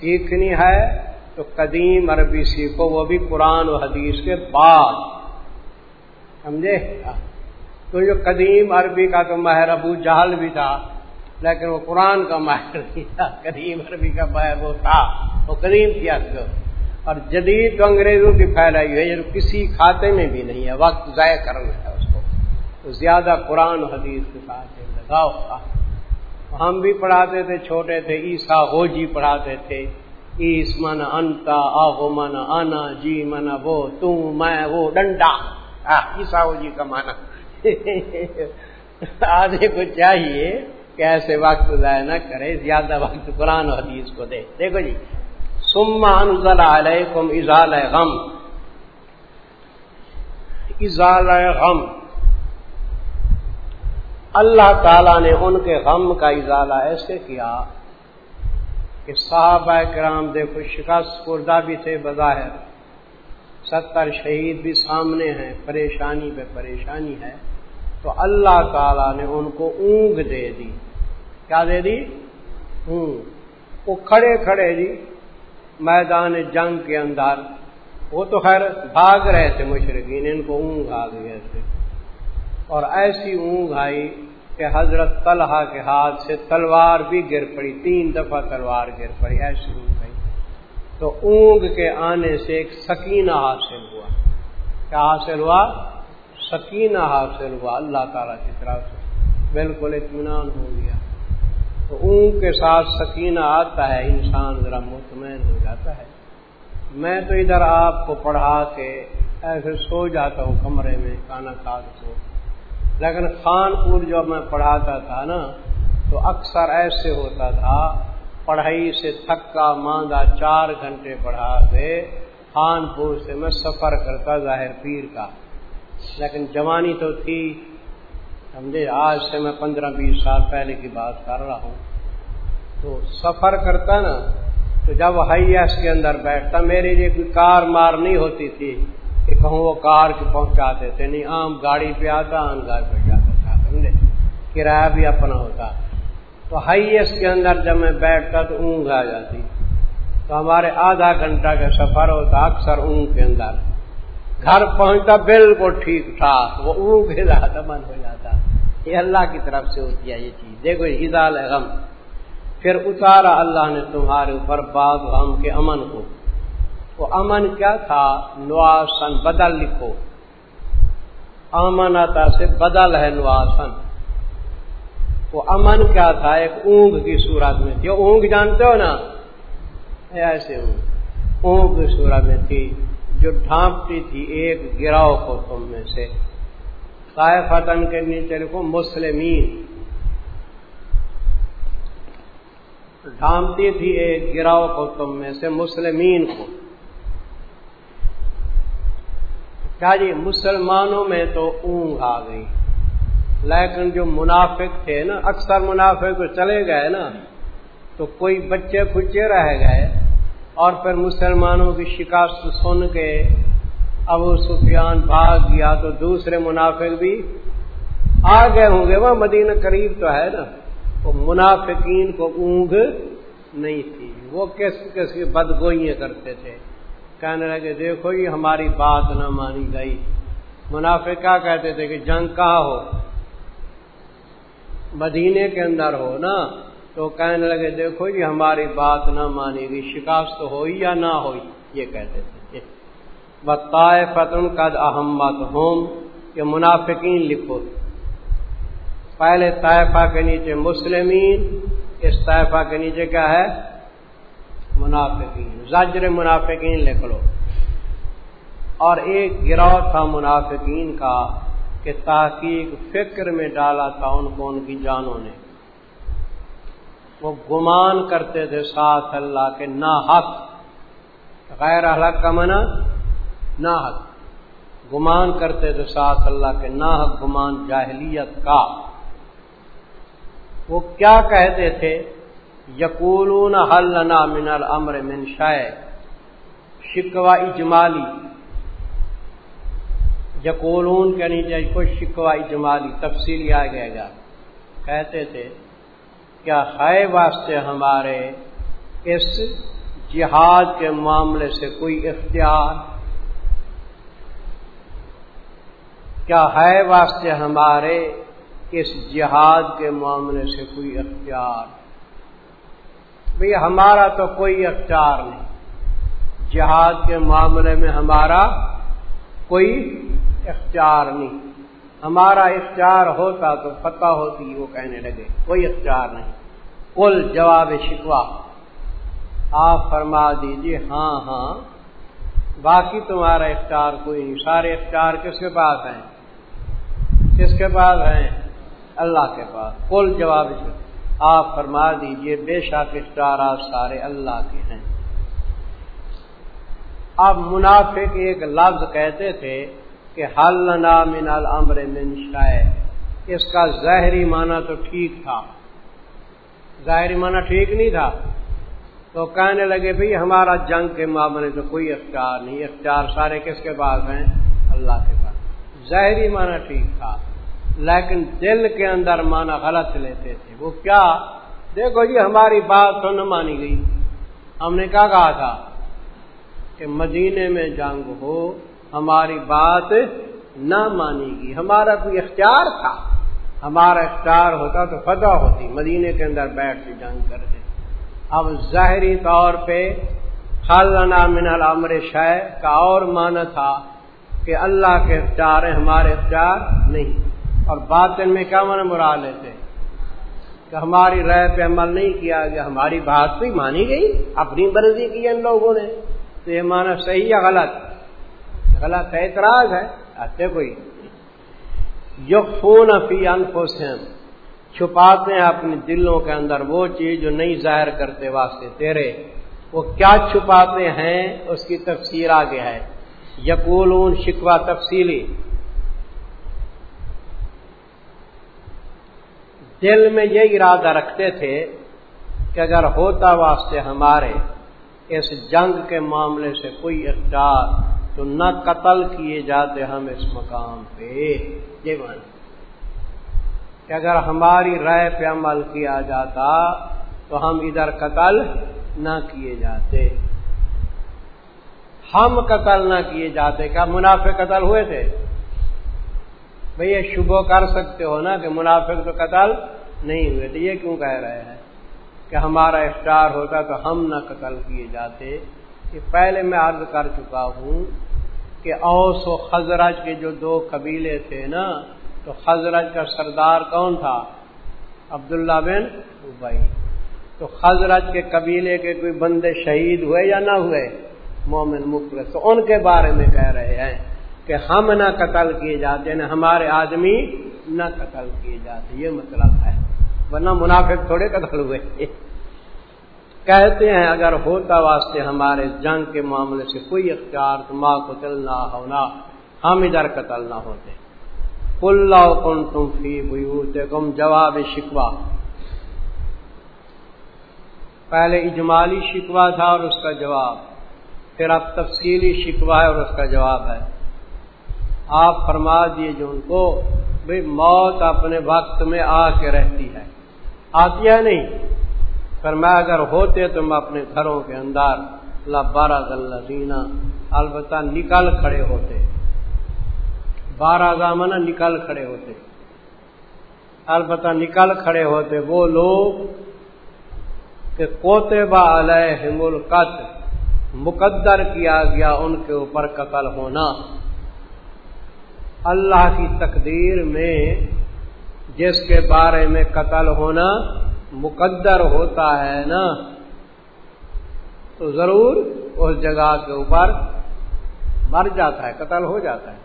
سیکھنی ہے تو قدیم عربی سیکھو، وہ بھی قرآن و حدیث کے بعد۔ سمجھے؟ تو جو قدیم عربی کا تو ماہر ابو جہل بھی تھا، لیکن وہ قرآن کا ماہر نہیں تھا، قدیم عربی کا ماہر وہ تھا، وہ قدیم کیا اور جدید تو انگریزوں کی پھیلائی ہوئی ہے، جو کسی کھاتے میں بھی نہیں ہے، وقت ضائع کرنا ہے اس کو۔ تو زیادہ قرآن حدیث کے ساتھ لگاؤ ہم بھی پڑھاتے تھے، چھوٹے تھے عیسا ہو جی پڑھاتے تھے۔ ایس من انتا آہو من آنا جی من وہ تم میں وہ، ڈنڈا۔ عیسا ہو جی کا مانا آدھے کو چاہیے کہ ایسے وقت ضائع نہ کرے، زیادہ وقت قرآن و حدیث کو دے۔ دیکھو جی سما انزل علیکم ازال غم۔ ازال غم۔ اللہ تعالیٰ نے ان کے غم کا اضالہ ایسے کیا کہ صحابہ کرام دیکھو شکست کردہ بھی تھے بظاہر۔ ستر شہید بھی سامنے ہیں، پریشانی پہ پریشانی ہے۔ تو اللہ تعالیٰ نے ان کو اونگ دے دی۔ کیا دے دی؟ اونگ وہ کھڑے کھڑے جی میدان جنگ کے اندر۔ وہ تو خیر بھاگ رہے تھے مشرقین، ان کو اونگ آ گئے تھے۔ اور ایسی اونگ آئی کہ حضرت طلحہ کے ہاتھ سے تلوار بھی گر پڑی، تین دفعہ تلوار گر پڑی، ایسی اونگ۔ تو اونگ کے آنے سے ایک سکینہ حاصل ہوا۔ کیا حاصل ہوا؟ سکینہ حاصل ہوا، اللہ تعالیٰ کی طرف سے۔ بالکل اطمینان ہو گیا۔ تو اونگ کے ساتھ سکینہ آتا ہے، انسان ذرا مطمئن ہو جاتا ہے۔ میں تو ادھر آپ کو پڑھا کے ایسے سو جاتا ہوں کمرے میں، کانا کھاد کو۔ لیکن خان پور جو میں پڑھاتا تھا نا، تو اکثر ایسے ہوتا تھا پڑھائی سے تھکا، ماندہ چار گھنٹے پڑھا کے خان پور سے میں سفر کرتا، ظاہر پیر کا۔ لیکن جوانی تو تھی۔ سمجھے؟ آج سے میں پندرہ بیس سال پہلے کی بات کر رہا ہوں۔ تو سفر کرتا نا، تو جب ہائی ایس کے اندر بیٹھتا، میرے لیے کوئی کار مار نہیں ہوتی تھی کہ کہوں وہ کار کے پہنچاتے تھے۔ نہیں، عام گاڑی پہ آتا آن گاڑی پہ جاتا تھا، سمجھے؟ کرایہ بھی اپنا ہوتا۔ تو ہائی ایس کے اندر جب میں بیٹھتا تو اونگ آ جاتی۔ تو ہمارے آدھا گھنٹہ کا سفر ہوتا اکثر اونگ کے اندر۔ گھر پہنچتا بالکل ٹھیک ٹھاک، وہ اونگ ہزار من ہو جاتا۔ یہ اللہ کی طرف سے ہوتی ہے یہ چیز۔ دیکھو ہزال غم۔ پھر اتارا اللہ نے تمہارے اوپر بعض غم کے امن کو۔ وہ امن کیا تھا؟ نواسن بدل لکھو۔ امن آتا سے بدل ہے نواسن وہ امن کیا تھا؟ ایک اونگ کی صورت میں تھی۔ اونگ جانتے ہو نا؟ ایسے اونگ۔ اونگ کی صورت میں تھی۔ جو ڈھانپتی تھی ایک گراؤ کو تم میں سے۔ فتن کے نیچے لکھو مسلمین۔ ڈھانپتی تھی ایک گراؤ کو تم میں سے، مسلمین کو۔ کیا جی؟ مسلمانوں میں تو اونگ آ گئی۔ لیکن جو منافق تھے نا، اکثر منافق تو چلے گئے نا، تو کوئی بچے کچے رہ گئے اور پھر مسلمانوں کی شکست سن کے ابو سفیان بھاگ گیا تو دوسرے منافق بھی آ گئے ہوں گے۔ وہ مدینہ قریب تو ہے نا، وہ منافقین کو اونگ نہیں تھی۔ وہ کس کس کی بدگوئیاں کرتے تھے۔ کہنے لگے، دیکھو یہ ہماری بات نہ مانی گئی۔ منافق کیا کہتے تھے کہ جنگ کہاں ہو؟ مدینے کے اندر ہو نا، تو کہنے لگے، دیکھو یہ ہماری بات نہ مانی گئی شکاست ہوئی یا نہ ہوئی، یہ کہتے تھے۔ بتائے فتن قد احمد ہوم یہ منافقین لکھو۔ پہلے طائفہ کے نیچے مسلمین، اس طائفہ کے نیچے کیا ہے؟ منافقین۔ زجر منافقین لکھ لو۔ اور ایک گروہ تھا منافقین کا۔ کہ تحقیق فکر میں ڈالا تھا ان کو، ان کی جانوں نے۔ وہ گمان کرتے تھے ساتھ اللہ کے، نہ حق۔ غیر حق کا منع نہ حق۔ گمان کرتے تھے ساتھ اللہ کے، نہ حق گمان، جاہلیت کا۔ وہ کیا کہتے تھے؟ یقولون حل لنا من الامر من شائع شکوا اجمالی۔ یقولون کے نیچے کوئی شکوا اجمالی تفصیلی آ گئے گا۔ کہتے تھے، کیا ہے واسطے ہمارے اس جہاد کے معاملے سے کوئی اختیار؟ کیا ہے واسطے ہمارے اس جہاد کے معاملے سے کوئی اختیار؟ بھئی ہمارا تو کوئی اختیار نہیں۔ جہاد کے معاملے میں ہمارا کوئی اختیار نہیں۔ ہمارا اختیار ہوتا تو فتح ہوتی، وہ کہنے لگے، کوئی اختیار نہیں۔ کل جواب شکوا آپ فرما دیجیے ہاں ہاں باقی تمہارا اختیار کوئی نہیں۔ سارے اختیار کس کے پاس ہیں؟ کس کے پاس ہیں؟ اللہ کے پاس۔ کل جواب آپ فرما دیجیے، بے شک اشتہارات سارے اللہ کے ہیں۔ اب منافق ایک لفظ کہتے تھے کہ حل من الامر من شائع اس کا ظاہری معنی تو ٹھیک تھا۔ ظاہری معنی ٹھیک نہیں تھا۔ تو کہنے لگے بھئی ہمارا جنگ کے معاملے تو کوئی اختیار نہیں۔ اختیار سارے کس کے پاس ہیں؟ اللہ کے پاس۔ ظاہری معنی ٹھیک تھا۔ لیکن دل کے اندر مانا غلط لیتے تھے۔ وہ کیا؟ دیکھو جی ہماری بات تو نہ مانی گئی۔ ہم نے کیا کہا تھا کہ مدینے میں جنگ ہو۔ ہماری بات نہ مانی گی۔ ہمارا کوئی اختیار تھا، ہمارا اختیار ہوتا تو فتح ہوتی، مدینے کے اندر بیٹھ کے جنگ کر دے۔ اب ظاہری طور پہ خالانہ من العمر شہ کا اور معنی تھا کہ اللہ کے اختیار ہیں، ہمارے اختیار نہیں۔ اور باطن میں کیا من مرا لیتے؟ کہ ہماری رائے پہ عمل نہیں کیا گیا، ہماری بات بھی مانی گئی، اپنی مرضی کی ان لوگوں نے۔ تو یہ معنی صحیح یا غلط؟ غلط ہے، اعتراض ہے اچھے کوئی۔ یقفون فی انفسہم، چھپاتے ہیں اپنے دلوں کے اندر وہ چیز جو نہیں ظاہر کرتے واسطے تیرے۔ وہ کیا چھپاتے ہیں؟ اس کی تفسیر آگے ہے۔ یقولون شکوا تفصیلی۔ دل میں یہ ارادہ رکھتے تھے کہ اگر ہوتا واسطے ہمارے، اس جنگ کے معاملے سے کوئی اختیار تو نہ قتل کیے جاتے ہم اس مقام پہ۔ یہ مان کہ اگر ہماری رائے پہ عمل کیا جاتا تو ہم ادھر قتل نہ کیے جاتے۔ ہم قتل نہ کیے جاتے۔ کیا منافع قتل ہوئے تھے؟ بھئی یہ شبہ کر سکتے ہو نا کہ منافق تو قتل نہیں ہوئے تھے۔ یہ کیوں کہہ رہے ہیں؟ کہ ہمارا افطار ہوتا تو ہم نہ قتل کیے جاتے۔ کہ پہلے میں عرض کر چکا ہوں کہ اوس و خزرج کے جو دو قبیلے تھے نا، تو خزرج کا سردار کون تھا؟ عبداللہ بن بھائی تو خزرج کے قبیلے کے کوئی بندے شہید ہوئے یا نہ ہوئے؟ مومن مخلص تو ان کے بارے میں کہہ رہے ہیں کہ ہم نہ قتل کیے جاتے ہیں ہمارے آدمی نہ قتل کیے جاتے۔ یہ مطلب ہے۔ ورنہ منافق تھوڑے قتل ہوئے۔ کہتے ہیں، اگر ہوتا واسطے ہمارے جنگ کے معاملے سے کوئی اختیار تو ماں قتل نہ ہونا، ہم ادھر قتل نہ ہوتے۔ پلاؤ کن تم فی کم جواب شکوا پہلے اجمالی شکوا تھا اور اس کا جواب۔ پھر اب تفصیلی شکوا ہے اور اس کا جواب ہے۔ آپ فرما دیے جو ان کو بھائی موت اپنے وقت میں آ کے رہتی ہے۔ آتی ہے نہیں؟ پر میں اگر ہوتے تو میں اپنے گھروں کے اندر بارہ دینا البتہ نکل کھڑے ہوتے۔ بارہ گامنا نکل کھڑے ہوتے۔ البتہ نکل کھڑے ہوتے وہ لوگ کہ کوتے با علیہ ملکت مقدر کیا گیا ان کے اوپر قتل ہونا۔ اللہ کی تقدیر میں جس کے بارے میں قتل ہونا مقدر ہوتا ہے نا، تو ضرور اس جگہ کے اوپر مر جاتا ہے، قتل ہو جاتا ہے۔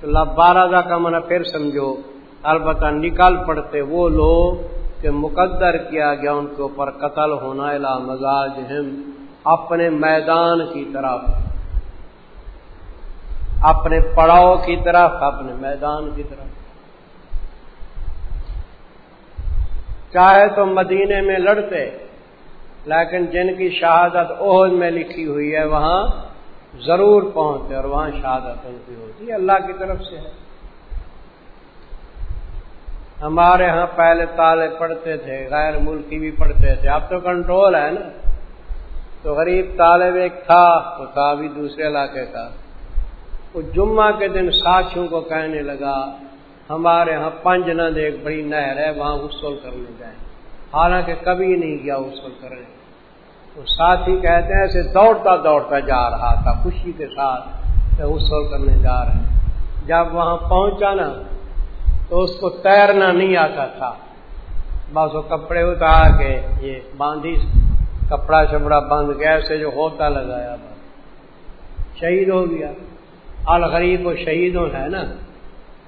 تو لبارہ کا منع پھر سمجھو، البتہ نکل پڑتے وہ لوگ کہ مقدر کیا گیا ان کے اوپر قتل ہونا الا مزاج ہم اپنے میدان کی طرف۔ اپنے پڑاؤ کی طرف، اپنے میدان کی طرف۔ چاہے تو مدینے میں لڑتے، لیکن جن کی شہادت عہد میں لکھی ہوئی ہے، وہاں ضرور پہنچتے اور وہاں شہادت ان کی ہوتی ہے۔ اللہ کی طرف سے ہے۔ ہمارے ہاں پہلے تالے پڑھتے تھے، غیر ملکی بھی پڑھتے تھے۔ اب تو کنٹرول ہے نا۔ تو غریب طالب ایک تھا تو تھا بھی دوسرے علاقے کا۔ وہ جمعہ کے دن ساتھیوں کو کہنے لگا ہمارے یہاں پنج نند ایک بڑی نہر ہے، وہاں غسل کرنے جائیں۔ حالانکہ کبھی نہیں گیا غسل کرنے۔ وہ ساتھی کہتے ہیں، ایسے دوڑتا دوڑتا جا رہا تھا، خوشی کے ساتھ غسل کرنے جا رہے ہیں جب وہاں پہنچا نا، تو اس کو تیرنا نہیں آتا تھا۔ بس وہ کپڑے اتار کے، یہ باندھی، کپڑا شپڑا بند گیا سے جو ہوتا لگایا۔ بس شہید ہو گیا۔ الغریب و شہیدوں ہے نا۔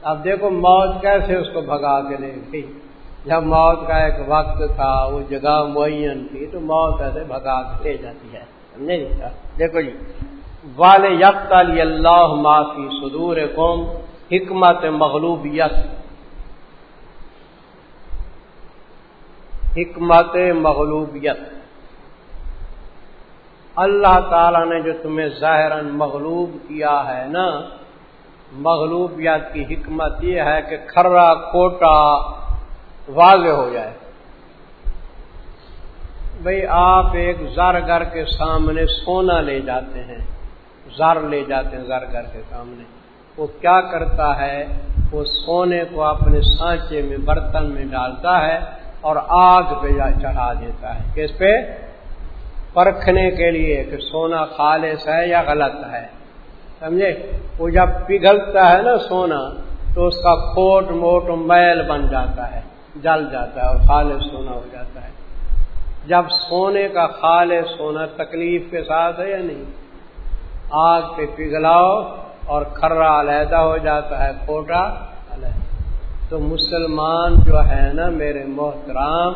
اب دیکھو موت کیسے اس کو بھگا کے لے گئی۔ جب موت کا ایک وقت تھا، وہ جگہ معین تھی، تو موت ایسے بھگا کے لے جاتی ہے۔ نہیں دیکھو جی والے یکت علی اللہ معافی صدور قوم حکمت مغلوبیت۔ حکمت مغلوبیت۔ اللہ تعالی نے جو تمہیں ظاہر مغلوب کیا ہے نا مغلوبیت کی حکمت یہ ہے کہ کھرا کوٹا واضح ہو جائے۔ بھئی آپ ایک زرگر کے سامنے سونا لے جاتے ہیں۔ زر لے جاتے ہیں زرگر کے سامنے۔ وہ کیا کرتا ہے؟ وہ سونے کو اپنے سانچے میں، برتن میں ڈالتا ہے اور آگ پہ چڑھا دیتا ہے۔ کس پہ؟ پرکھنے کے لیے کہ سونا خالص ہے یا غلط ہے۔ سمجھے؟ وہ جب پگھلتا ہے نا سونا، تو اس کا کوٹ موٹ میل بن جاتا ہے، جل جاتا ہے اور خالص سونا ہو جاتا ہے۔ جب سونے کا خالص سونا تکلیف کے ساتھ ہے یا نہیں؟ آگ پہ پگھلاؤ اور کھرا علیحدہ ہو جاتا ہے کوٹا علیحدہ۔ تو مسلمان جو ہے نا میرے محترام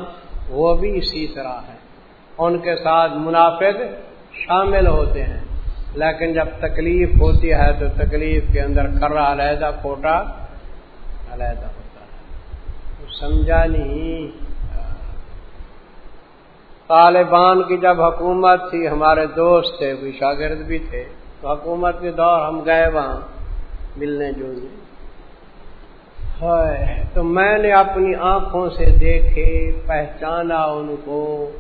وہ بھی اسی طرح ہے ان کے ساتھ منافق شامل ہوتے ہیں۔ لیکن جب تکلیف ہوتی ہے تو تکلیف کے اندر کھرا علیحدہ کوٹا علیحدہ ہوتا ہے۔ سمجھا نہیں۔ طالبان کی جب حکومت تھی، ہمارے دوست تھے، کوئی شاگرد بھی تھے، تو حکومت کے دور ہم گئے وہاں ملنے جلنے۔ تو میں نے اپنی آنکھوں سے دیکھے، پہچانا ان کو۔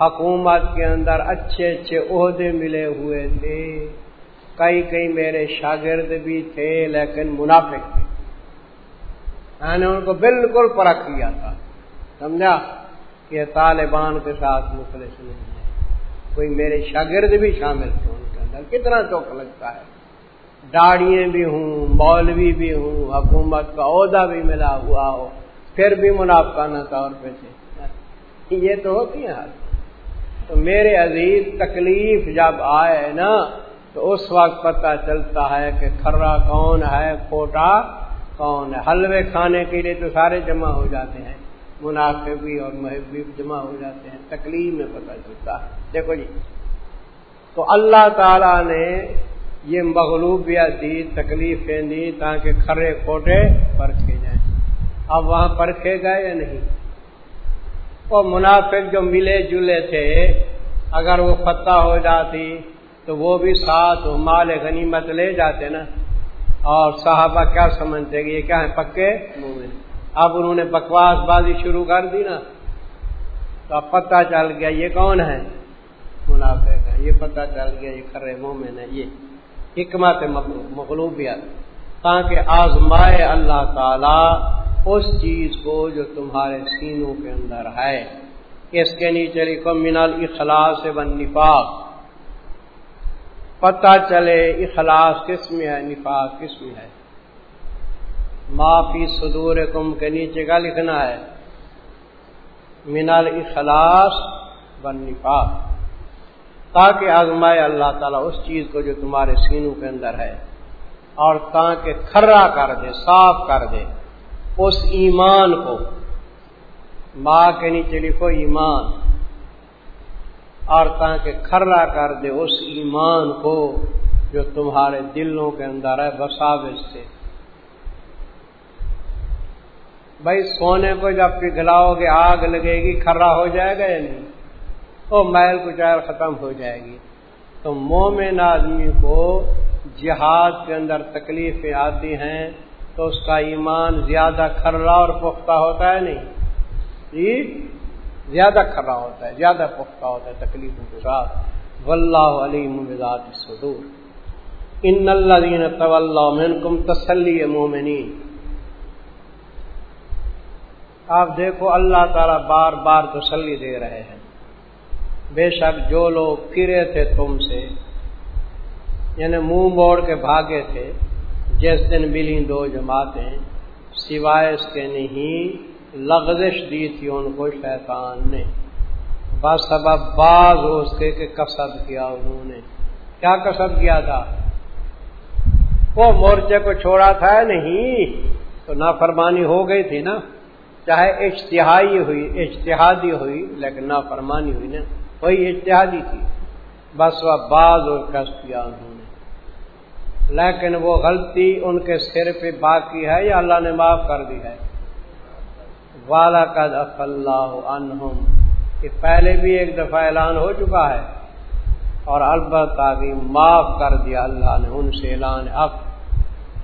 حکومت کے اندر اچھے اچھے عہدے ملے ہوئے تھے۔ کئی کئی میرے شاگرد بھی تھے، لیکن منافق تھے۔ میں نے ان کو بالکل پرکھ کیا تھا۔ سمجھا؟ کہ طالبان کے ساتھ مخلص نہیں ہے۔ کوئی میرے شاگرد بھی شامل تھے ان کے اندر۔ کتنا چوک لگتا ہے۔ داڑیے بھی ہوں، مولوی بھی ہوں، حکومت کا عہدہ بھی ملا ہوا ہو۔ پھر بھی منافقانہ طور پہ تھے۔ یہ تو ہوتی ہیں تو میرے عزیز تکلیف جب آئے نا، تو اس وقت پتہ چلتا ہے کہ کھرا کون ہے کھوٹا کون ہے؟ حلوے کھانے کے لیے تو سارے جمع ہو جاتے ہیں منافع بھی اور محب بھی جمع ہو جاتے ہیں، تکلیف میں پتہ چلتا ہے۔ دیکھو جی تو اللہ تعالی نے یہ مغلوبیت دی تکلیفیں دی تاکہ کھرے کھوٹے پرکھے جائیں۔ اب وہاں پرکھے گئے یا نہیں؟ وہ منافق جو ملے جلے تھے اگر وہ فتح ہو جاتی تو وہ بھی ساتھ مال غنیمت لے جاتے نا۔ اور صحابہ کیا سمجھتے کہ یہ کیا ہے پکے؟ مومن۔ اب انہوں نے بکواس بازی شروع کر دی نا۔ تو اب پتہ چل گیا یہ کون ہے؟ منافق ہے۔ یہ پتہ چل گیا یہ کھرے مومن ہے۔ یہ حکمت مغلوبیت۔ تاکہ آزمائے اللہ تعالی اس چیز کو جو تمہارے سینوں کے اندر ہے۔ اس کے نیچے لکھو منال اخلاص بن نفاق پتہ چلے اخلاص کس میں ہے، نفاق کس میں ہے۔ معافی صدور کم کے نیچے کا لکھنا ہے۔ منال اخلاص بن نفاق تاکہ آزمائے اللہ تعالیٰ اس چیز کو جو تمہارے سینوں کے اندر ہے۔ اور تاکہ کھرا کر دے، صاف کر دے۔ اس ایمان کو، ماں کے نیچے لکھو ایمان۔ اور تاکہ کھرا کر دے اس ایمان کو جو تمہارے دلوں کے اندر ہے، بساوس سے۔ بھائی، سونے کو جب پگھلاؤ گے، آگ لگے گی، کھرا ہو جائے گا یا نہیں؟ وہ محل کچیر ختم ہو جائے گی۔ تو مومن آدمی کو جہاد کے اندر تکلیفیں آتی ہیں تو اس کا ایمان زیادہ کھرا اور پختہ ہوتا ہے نہیں؟ جی زیادہ کھرا ہوتا ہے، زیادہ پختہ ہوتا ہے تکلیفوں کے ساتھ۔ واللہ علیم بذات الصدور۔ ان الذين تولوا منكم تسلی مومنین آپ دیکھو، اللہ تعالی بار بار تسلی دے رہے ہیں۔ بے شک جو لوگ پھرے تھے تم سے یعنی منہ موڑ کے بھاگے تھے، جس دن ملی دو جماعتیں، سوائے اس کے نہیں، لغزش دی تھی ان کو شیطان نے۔ بس سبب بعض اس کے کہ کسب کیا انہوں نے۔ کیا کسب کیا تھا؟ وہ مورچے کو چھوڑا تھا نہیں؟ تو نافرمانی ہو گئی تھی نا۔ چاہے اشتہائی ہوئی اشتہادی ہوئی، لیکن نافرمانی ہوئی نا۔ وہی اتحادی تھی۔ بس وہ بعض اور کس کیا انہوں نے۔ لیکن وہ غلطی ان کے سر پہ باقی ہے یا اللہ نے معاف کر دی ہے؟ والا قد اف اللہ عنہم، کہ پہلے بھی ایک دفعہ اعلان ہو چکا ہے اور البتہ بھی معاف کر دیا اللہ نے، ان سے اعلان اب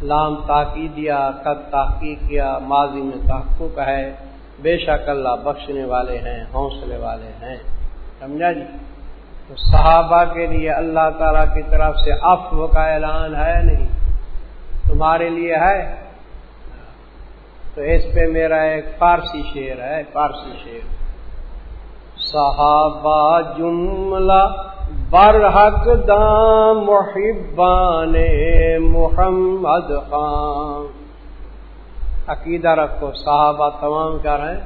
لام تاکی دیا قد تحقیق کیا ماضی میں تحقق ہے۔ بے شک اللہ بخشنے والے ہیں، حوصلے والے ہیں۔ سمجھا جی؟ تو صحابہ کے لیے اللہ تعالی کی طرف سے افو کا اعلان ہے نہیں؟ تمہارے لیے ہے؟ تو اس پہ میرا ایک فارسی شعر ہے، فارسی شعر۔ صحابہ جملہ برحق دام محبان محمد خان۔ عقیدہ رکھو، صحابہ تمام کیا رہے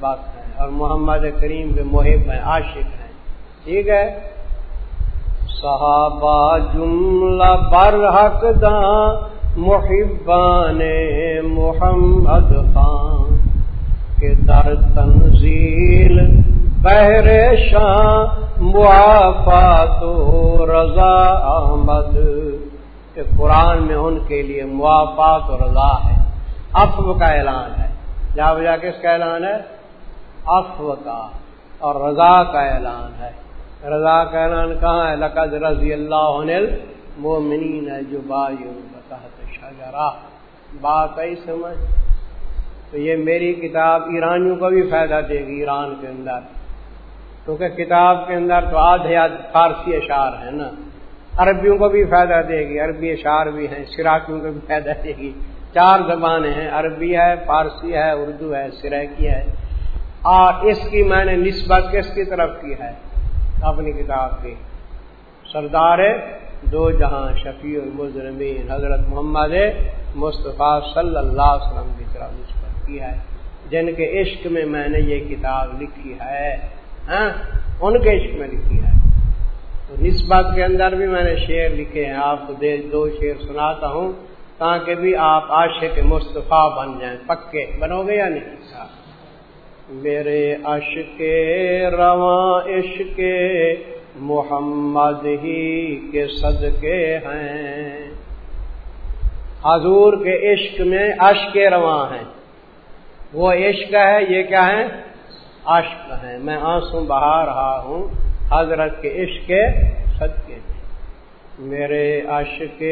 بات ہے۔ اور محمد کریم کے محب ہیں، عاشق ہیں۔ ٹھیک ہے؟ صحابہ جملہ برحق دام محبان محمد خان کے در تنزیل بہر شاہ تو رضا احمد۔ کہ قرآن میں ان کے لیے موافات و رضا ہے افو کا اعلان ہے۔ جا بجا کس کا اعلان ہے؟ افو کا اور رضا کا اعلان ہے۔ رضا کا اعلان کہاں ہے؟ لقد رضی اللہ مومنین جو بایوں بات آئی سمجھ تو یہ میری کتاب ایرانیوں کو بھی فائدہ دے گی، ایران کے اندر۔ کیونکہ کتاب کے اندر تو آدھے فارسی اشعار ہیں نا۔ عربیوں کو بھی فائدہ دے گی، عربی اشعار بھی ہیں، سراکیوں کو بھی فائدہ دے گی۔ چار زبانیں ہیں، عربی ہے، فارسی ہے، اردو ہے، سریکی ہے۔ اور اس کی میں نے نسبت کس کی طرف کی ہے؟ اپنی کتاب کی سردار دو جہاں شفیع المزرمین حضرت محمد مصطفیٰ صلی اللہ علیہ وسلم کی طرف نسبت کی ہے۔ جن کے عشق میں میں نے یہ کتاب لکھی ہے ہاں ان کے عشق میں لکھی ہے۔ تو نسبت کے اندر بھی میں نے شعر لکھے ہیں، آپ کو دو شعر سناتا ہوں تاکہ بھی آپ عاشق مصطفیٰ بن جائیں۔ پکے، بنو گے یا نہیں؟ میرے عشق رواں عشق محمد ہی کے صدقے ہیں۔ حضور کے عشق میں عشق رواں ہیں۔ وہ عشق ہے، یہ کیا ہے عشق ہے میں آنسو بہا رہا ہوں حضرت کے عشق کے صدقے میں۔ میرے عشق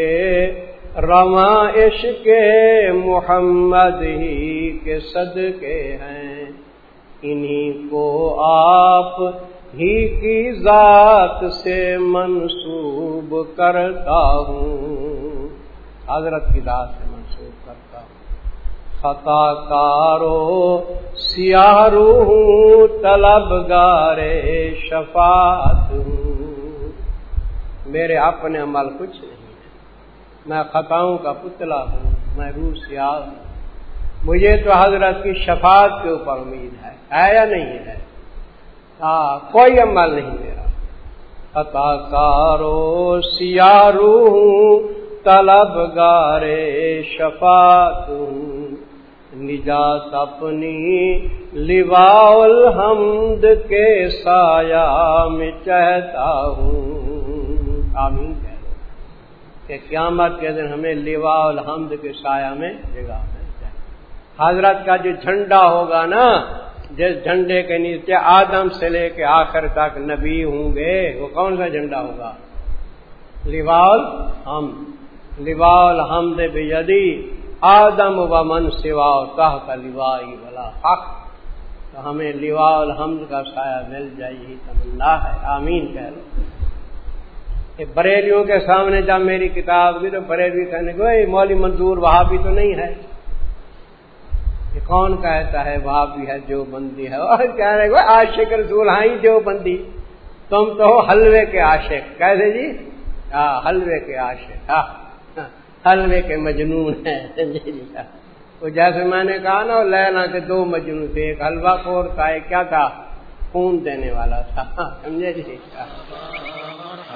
رواں عشق محمد ہی کے صدقے ہیں۔ انہی کو آپ ہی کی ذات سے منسوب کرتا ہوں۔ حضرت کی ذات سے منسوب کرتا ہوں۔ خطا کارو سیارو ہوں، طلب گارے شفات ہوں۔ میرے اپنے عمل کچھ نہیں ہے میں خطاؤں کا پتلا ہوں، میں روح سیاہ ہوں۔ مجھے تو حضرت کی شفاعت کے اوپر امید ہے یا نہیں ہے؟ ہاں کوئی عمل نہیں میرا۔ عطا کارو سیارو طلب گارے شفا نجات اپنی لوا الحمد کے سایہ میں چہتا ہوں۔ آمین کہہ کہ قیامت کے دن ہمیں لوا الحمد کے سایہ میں جگہ حضرت کا جو جھنڈا ہوگا نا، جس جھنڈے کے نیچے آدم سے لے کے آخر تک نبی ہوں گے، وہ کون سا جھنڈا ہوگا؟ لیوال ہم۔ لیوال ہم دے بے آدم و من سوا کا لیوائی بلا حق۔ تو ہمیں لیوال حمد کا سایہ مل جائے، یہی تمنا ہے۔ آمین کہہ لو۔ بریلیوں کے سامنے جب میری کتاب بھی تو بریلی کہنے کو مولی منظور وہاں بھی تو نہیں ہے۔ کون کہتا ہے وہاں بھی ہے جو بندی ہے۔ اور کہہ رہے عاشق رسول ہاں جو بندی۔ تم تو ہو حلوے کے عاشق۔ کیسے جی؟ ہاں حلوے کے عاشق۔ ہاں حلوے کے مجنون ہیں۔ جی،, جی،, جی، وہ جیسے میں نے کہا نا لینا کے دو مجنون تھے۔ ایک حلوہ کور تھا ایک کیا تھا؟ خون دینے والا تھا۔ ہاں، سمجھے جی؟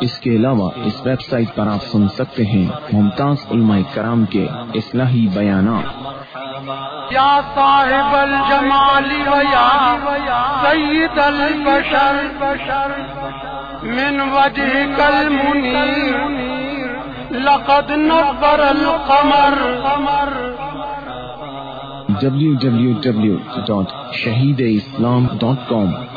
اس کے علاوہ اس ویب سائٹ پر آپ سن سکتے ہیں ممتاز علماء کرام کے اصلاحی بیانات۔ یا صاحب الجمال سید البشر من وجهك المنير لقد نبر القمر۔ www.shahideislam.com